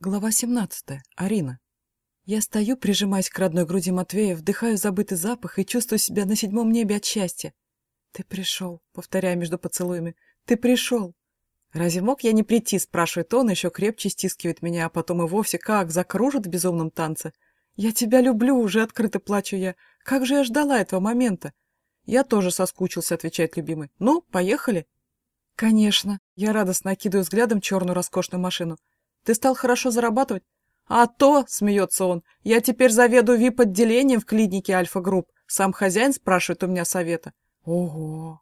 Глава 17. Арина. Я стою, прижимаясь к родной груди Матвея, вдыхаю забытый запах и чувствую себя на седьмом небе от счастья. «Ты пришел», — повторяю между поцелуями. «Ты пришел». «Разве мог я не прийти?» — спрашивает он, еще крепче стискивает меня, а потом и вовсе как закружит в безумном танце. «Я тебя люблю», — уже открыто плачу я. «Как же я ждала этого момента?» «Я тоже соскучился», — отвечает любимый. «Ну, поехали?» «Конечно». Я радостно окидываю взглядом черную роскошную машину. Ты стал хорошо зарабатывать? А то, смеется он, я теперь заведую вип-отделением в клинике Альфа-Групп. Сам хозяин спрашивает у меня совета. Ого!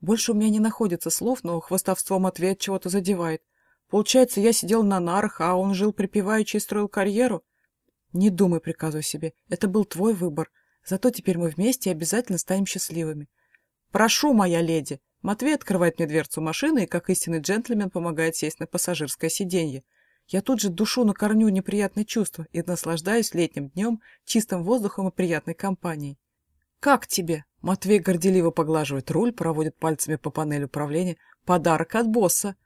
Больше у меня не находится слов, но хвостовство Матвея чего-то задевает. Получается, я сидел на нарах, а он жил припеваючи и строил карьеру? Не думай, приказываю себе, это был твой выбор. Зато теперь мы вместе и обязательно станем счастливыми. Прошу, моя леди. Матвей открывает мне дверцу машины и, как истинный джентльмен, помогает сесть на пассажирское сиденье. Я тут же душу на корню неприятные чувства и наслаждаюсь летним днем, чистым воздухом и приятной компанией. «Как тебе?» Матвей горделиво поглаживает руль, проводит пальцами по панели управления. «Подарок от босса!»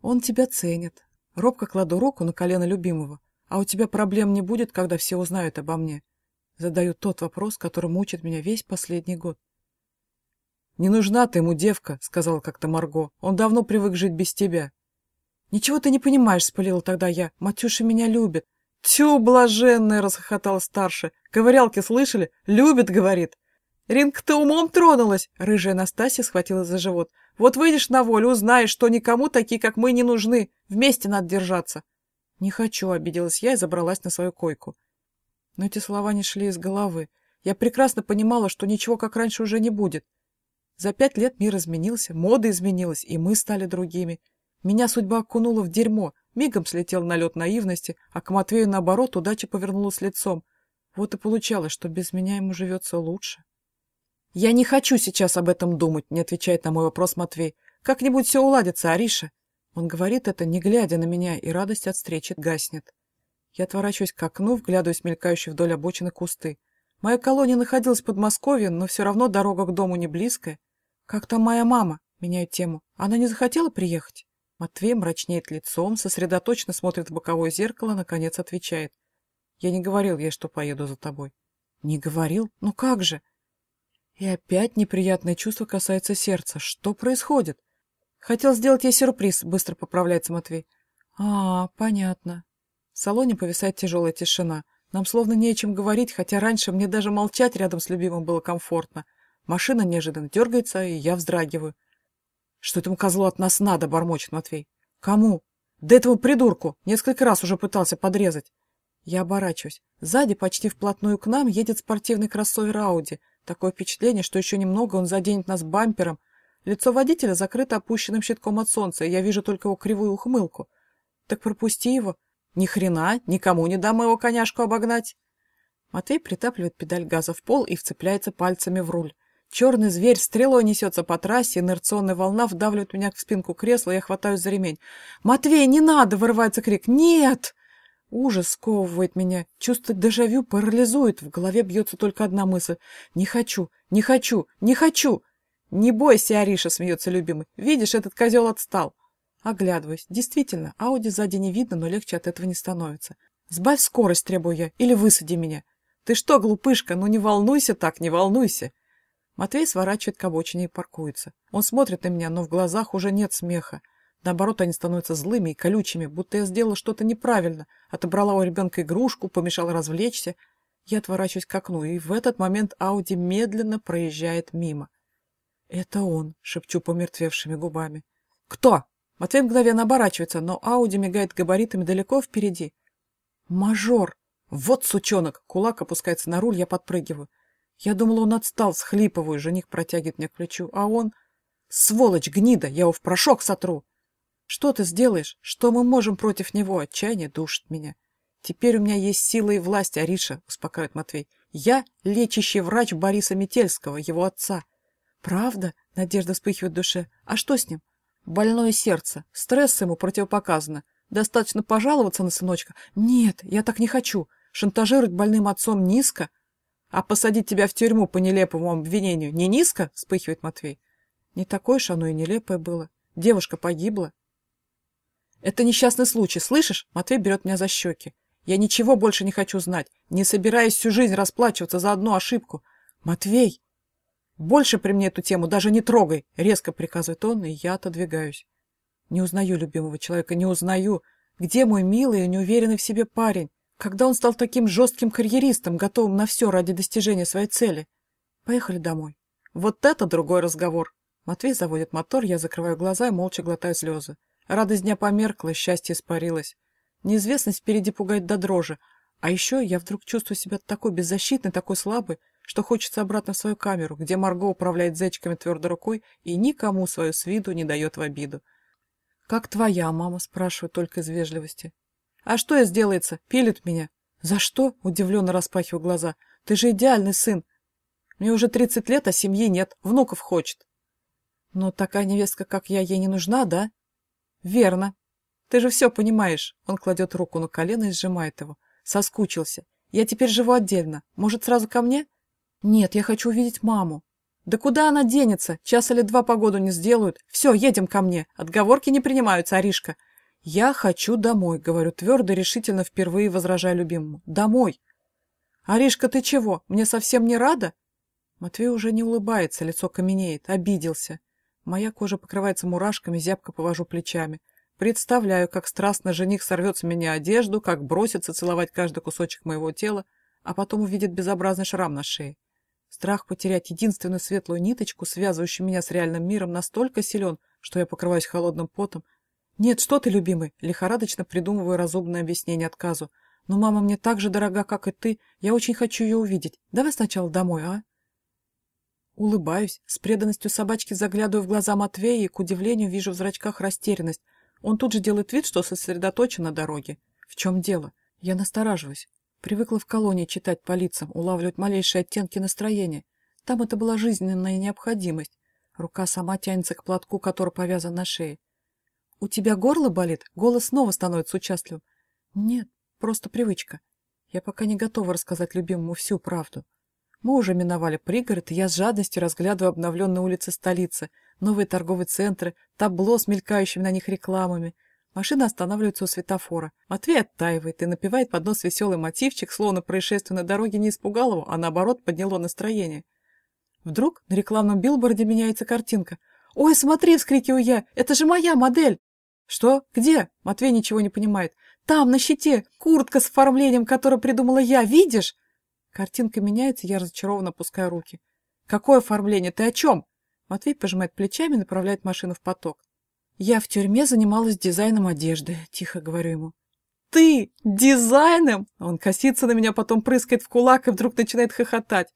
«Он тебя ценит». Робко кладу руку на колено любимого. «А у тебя проблем не будет, когда все узнают обо мне?» Задаю тот вопрос, который мучит меня весь последний год. «Не нужна ты ему, девка», — сказала как-то Марго. «Он давно привык жить без тебя». «Ничего ты не понимаешь», — спалила тогда я. «Матюша меня любит». «Тю, блаженная!» — расхохотала старшая. «Ковырялки слышали? Любит, — говорит». «Ринка, ты умом тронулась!» — рыжая Настасья схватила за живот. «Вот выйдешь на волю, узнаешь, что никому такие, как мы, не нужны. Вместе надо держаться». «Не хочу», — обиделась я и забралась на свою койку. Но эти слова не шли из головы. Я прекрасно понимала, что ничего как раньше уже не будет. За пять лет мир изменился, мода изменилась, и мы стали другими. Меня судьба окунула в дерьмо, мигом слетел на лед наивности, а к Матвею, наоборот, удача повернулась лицом. Вот и получалось, что без меня ему живется лучше. «Я не хочу сейчас об этом думать», — не отвечает на мой вопрос Матвей. «Как-нибудь все уладится, Ариша». Он говорит это, не глядя на меня, и радость от встречи гаснет. Я отворачиваюсь к окну, вглядываясь в мелькающие вдоль обочины кусты. Моя колония находилась в Подмосковье, но все равно дорога к дому не близкая. «Как там моя мама?» — меняю тему. «Она не захотела приехать?» Матвей мрачнеет лицом, сосредоточенно смотрит в боковое зеркало, наконец отвечает. Я не говорил ей, что поеду за тобой. Не говорил? Ну как же? И опять неприятное чувство касается сердца. Что происходит? Хотел сделать ей сюрприз, быстро поправляется Матвей. А, понятно. В салоне повисает тяжелая тишина. Нам словно не о чем говорить, хотя раньше мне даже молчать рядом с любимым было комфортно. Машина неожиданно дергается, и я вздрагиваю. Что этому козлу от нас надо, бормочет Матвей. Кому? Да этому придурку. Несколько раз уже пытался подрезать. Я оборачиваюсь. Сзади, почти вплотную к нам, едет спортивный кроссовер Ауди. Такое впечатление, что еще немного он заденет нас бампером. Лицо водителя закрыто опущенным щитком от солнца, и я вижу только его кривую ухмылку. Так пропусти его. Ни хрена, никому не дам его коняшку обогнать. Матвей притапливает педаль газа в пол и вцепляется пальцами в руль. Черный зверь стрелой несется по трассе, инерционная волна вдавливает меня в спинку кресла, я хватаюсь за ремень. «Матвей, не надо!» — вырывается крик. «Нет!» Ужас сковывает меня, чувство дежавю парализует, в голове бьется только одна мысль. «Не хочу! Не хочу! Не хочу!» «Не бойся, Ариша!» — смеется любимый. «Видишь, этот козел отстал!» Оглядываюсь. Действительно, Ауди сзади не видно, но легче от этого не становится. «Сбавь скорость, требую я, или высади меня!» «Ты что, глупышка, ну не волнуйся так, не волнуйся!» Матвей сворачивает к обочине и паркуется. Он смотрит на меня, но в глазах уже нет смеха. Наоборот, они становятся злыми и колючими, будто я сделала что-то неправильно, отобрала у ребенка игрушку, помешала развлечься. Я отворачиваюсь к окну, и в этот момент Ауди медленно проезжает мимо. «Это он», — шепчу помертвевшими губами. «Кто?» Матвей мгновенно оборачивается, но Ауди мигает габаритами далеко впереди. «Мажор! Вот сучонок!» Кулак опускается на руль, я подпрыгиваю. Я думала, он отстал, схлипываю, жених протягивает мне к а он... Сволочь, гнида, я его в порошок сотру. Что ты сделаешь? Что мы можем против него? Отчаяние душит меня. Теперь у меня есть сила и власть, Ариша, успокаивает Матвей. Я лечащий врач Бориса Метельского, его отца. Правда? Надежда вспыхивает в душе. А что с ним? Больное сердце. Стресс ему противопоказано. Достаточно пожаловаться на сыночка? Нет, я так не хочу. Шантажировать больным отцом низко, а посадить тебя в тюрьму по нелепому обвинению не низко? Вспыхивает Матвей. Не такое ж оно и нелепое было. Девушка погибла. Это несчастный случай, слышишь? Матвей берет меня за щеки. Я ничего больше не хочу знать. Не собираюсь всю жизнь расплачиваться за одну ошибку. Матвей! Больше при мне эту тему даже не трогай, резко приказывает он, и я отодвигаюсь. Не узнаю любимого человека, не узнаю. Где мой милый и неуверенный в себе парень? Когда он стал таким жестким карьеристом, готовым на все ради достижения своей цели? Поехали домой. Вот это другой разговор. Матвей заводит мотор, я закрываю глаза и молча глотаю слезы. Радость дня померкла, счастье испарилось. Неизвестность впереди пугает до дрожи. А еще я вдруг чувствую себя такой беззащитной, такой слабой, что хочется обратно в свою камеру, где Марго управляет зайчиками твердой рукой и никому свою с виду не дает в обиду. «Как твоя мама?» – спрашиваю только из вежливости. «А что я сделается? Пилит меня». «За что?» – удивленно распахиваю глаза. «Ты же идеальный сын. Мне уже тридцать лет, а семьи нет. Внуков хочет». «Но такая невестка, как я, ей не нужна, да?» «Верно. Ты же все понимаешь». Он кладет руку на колено и сжимает его. «Соскучился. Я теперь живу отдельно. Может, сразу ко мне?» «Нет, я хочу увидеть маму». «Да куда она денется? Час или два погоду не сделают. Все, едем ко мне. Отговорки не принимаются, Аришка». «Я хочу домой», — говорю твердо, решительно, впервые возражая любимому. «Домой». «Аришка, ты чего? Мне совсем не рада?» Матвей уже не улыбается, лицо каменеет, обиделся. Моя кожа покрывается мурашками, зябко повожу плечами. Представляю, как страстно жених сорвет с меня одежду, как бросится целовать каждый кусочек моего тела, а потом увидит безобразный шрам на шее. Страх потерять единственную светлую ниточку, связывающую меня с реальным миром, настолько силен, что я покрываюсь холодным потом. «Нет, что ты, любимый!» Лихорадочно придумываю разумное объяснение отказу. «Но мама мне так же дорога, как и ты. Я очень хочу ее увидеть. Давай сначала домой, а?» Улыбаюсь, с преданностью собачки заглядываю в глаза Матвея и, к удивлению, вижу в зрачках растерянность. Он тут же делает вид, что сосредоточен на дороге. В чем дело? Я настораживаюсь. Привыкла в колонии читать по лицам, улавливать малейшие оттенки настроения. Там это была жизненная необходимость. Рука сама тянется к платку, который повязан на шее. «У тебя горло болит?» Голос снова становится участливым. «Нет, просто привычка. Я пока не готова рассказать любимому всю правду. Мы уже миновали пригород, и я с жадностью разглядываю обновленные улицы столицы, новые торговые центры, табло с мелькающими на них рекламами — Машина останавливается у светофора. Матвей оттаивает и напевает под нос веселый мотивчик, словно происшествие на дороге не испугало его, а наоборот подняло настроение. Вдруг на рекламном билборде меняется картинка. «Ой, смотри!» — вскрикиваю я. «Это же моя модель!» «Что? Где?» Матвей ничего не понимает. «Там, на щите! Куртка с оформлением, которую придумала я! Видишь?» Картинка меняется, я разочарованно опускаю руки. «Какое оформление? Ты о чем?» Матвей пожимает плечами и направляет машину в поток. «Я в тюрьме занималась дизайном одежды», — тихо говорю ему. «Ты? Дизайном?» Он косится на меня, потом прыскает в кулак и вдруг начинает хохотать.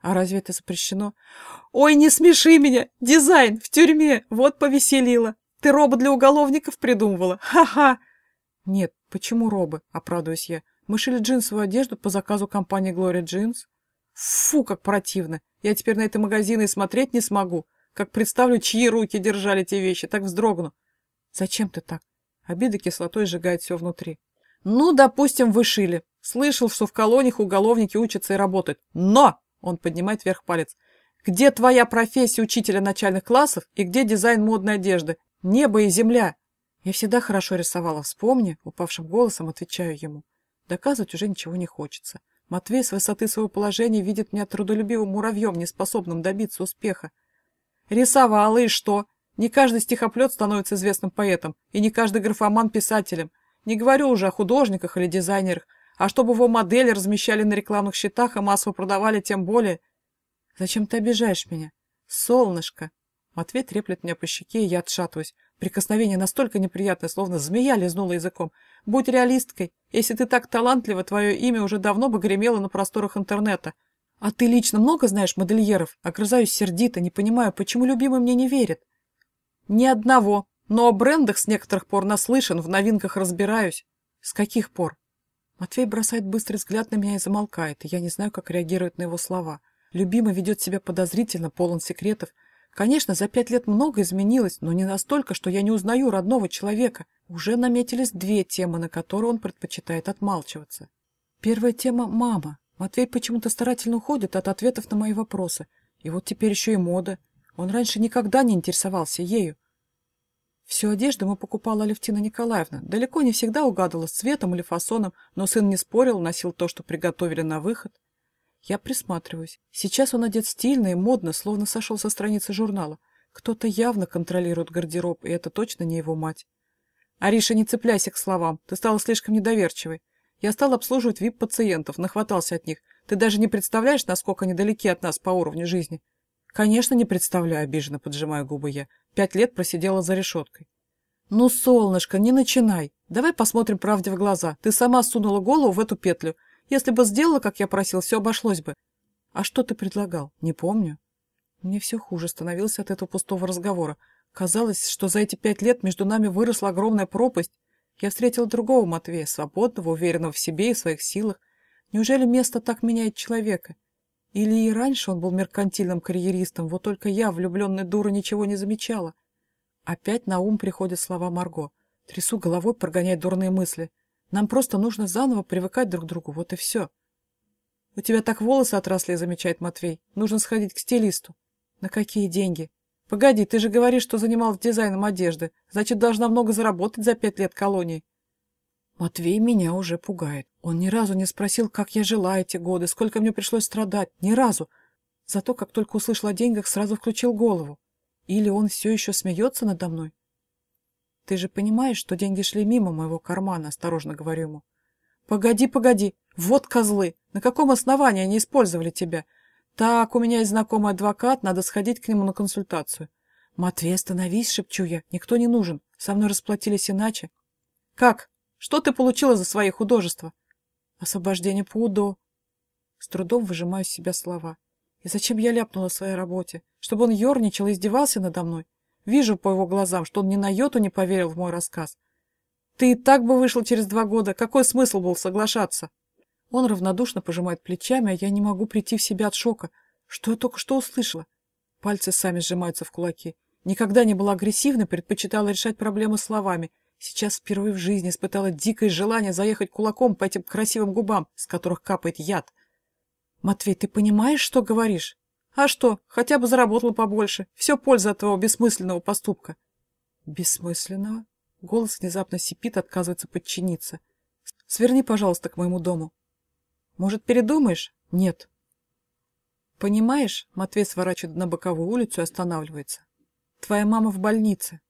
«А разве это запрещено?» «Ой, не смеши меня! Дизайн в тюрьме! Вот повеселила! Ты робот для уголовников придумывала? Ха-ха!» «Нет, почему робы?» — оправдываюсь я. «Мы шили джинсовую одежду по заказу компании Glory Jeans». «Фу, как противно! Я теперь на это магазины и смотреть не смогу. Как представлю, чьи руки держали те вещи, так вздрогну. Зачем ты так? Обида кислотой сжигает все внутри. Ну, допустим, вы шили. Слышал, что в колониях уголовники учатся и работают. Но! Он поднимает вверх палец. Где твоя профессия учителя начальных классов и где дизайн модной одежды? Небо и земля. Я всегда хорошо рисовала. Вспомни, упавшим голосом отвечаю ему. Доказывать уже ничего не хочется. Матвей с высоты своего положения видит меня трудолюбивым муравьем, неспособным добиться успеха. Рисовала, и что? Не каждый стихоплет становится известным поэтом, и не каждый графоман писателем. Не говорю уже о художниках или дизайнерах, а чтобы его модели размещали на рекламных счетах и массово продавали, тем более. Зачем ты обижаешь меня? Солнышко. Матвей треплет меня по щеке, и я отшатываюсь. Прикосновение настолько неприятное, словно змея лизнула языком. Будь реалисткой. Если ты так талантлива, твое имя уже давно бы гремело на просторах интернета. «А ты лично много знаешь модельеров?» Огрызаюсь сердито, не понимаю, почему любимый мне не верит. «Ни одного, но о брендах с некоторых пор наслышан, в новинках разбираюсь». «С каких пор?» Матвей бросает быстрый взгляд на меня и замолкает, и я не знаю, как реагировать на его слова. Любимый ведет себя подозрительно, полон секретов. Конечно, за пять лет много изменилось, но не настолько, что я не узнаю родного человека. Уже наметились две темы, на которые он предпочитает отмалчиваться. Первая тема – мама. Матвей почему-то старательно уходит от ответов на мои вопросы. И вот теперь еще и мода. Он раньше никогда не интересовался ею. Всю одежду мы покупала Алевтина Николаевна. Далеко не всегда угадывала с цветом или фасоном, но сын не спорил, носил то, что приготовили на выход. Я присматриваюсь. Сейчас он одет стильно и модно, словно сошел со страницы журнала. Кто-то явно контролирует гардероб, и это точно не его мать. Ариша, не цепляйся к словам. Ты стала слишком недоверчивой. Я стал обслуживать вип-пациентов, нахватался от них. Ты даже не представляешь, насколько они далеки от нас по уровню жизни. Конечно, не представляю, обиженно поджимаю губы я. Пять лет просидела за решеткой. Ну, солнышко, не начинай. Давай посмотрим правде в глаза. Ты сама сунула голову в эту петлю. Если бы сделала, как я просил, все обошлось бы. А что ты предлагал? Не помню. Мне все хуже становилось от этого пустого разговора. Казалось, что за эти пять лет между нами выросла огромная пропасть. Я встретил другого Матвея, свободного, уверенного в себе и в своих силах. Неужели место так меняет человека? Или и раньше он был меркантильным карьеристом, вот только я, влюбленная дура, ничего не замечала? Опять на ум приходят слова Марго. Трясу головой, прогоняя дурные мысли. Нам просто нужно заново привыкать друг к другу, вот и все. У тебя так волосы отросли, замечает Матвей. Нужно сходить к стилисту. На какие деньги? Погоди, ты же говоришь, что занималась дизайном одежды. Значит, должна много заработать за пять лет колонии. Матвей меня уже пугает. Он ни разу не спросил, как я жила эти годы, сколько мне пришлось страдать. Ни разу. Зато, как только услышал о деньгах, сразу включил голову. Или он все еще смеется надо мной? Ты же понимаешь, что деньги шли мимо моего кармана, осторожно говорю ему. Погоди, погоди. Вот козлы. На каком основании они использовали тебя? Так, у меня есть знакомый адвокат, надо сходить к нему на консультацию. Матвей, остановись, шепчу я. Никто не нужен. Со мной расплатились иначе. Как? Что ты получила за свои художества? Освобождение по УДО. С трудом выжимаю из себя слова. И зачем я ляпнула о своей работе? Чтобы он ерничал и издевался надо мной? Вижу по его глазам, что он ни на йоту не поверил в мой рассказ. Ты и так бы вышел через два года. Какой смысл был соглашаться? Он равнодушно пожимает плечами, а я не могу прийти в себя от шока. Что я только что услышала? Пальцы сами сжимаются в кулаки. Никогда не была агрессивна, предпочитала решать проблемы словами. Сейчас впервые в жизни испытала дикое желание заехать кулаком по этим красивым губам, с которых капает яд. «Матвей, ты понимаешь, что говоришь? А что, хотя бы заработала побольше. Все польза от твоего бессмысленного поступка». «Бессмысленного?» Голос внезапно сипит, отказывается подчиниться. «Сверни, пожалуйста, к моему дому». «Может, передумаешь?» «Нет». «Понимаешь?» Матвей сворачивает на боковую улицу и останавливается. «Твоя мама в больнице.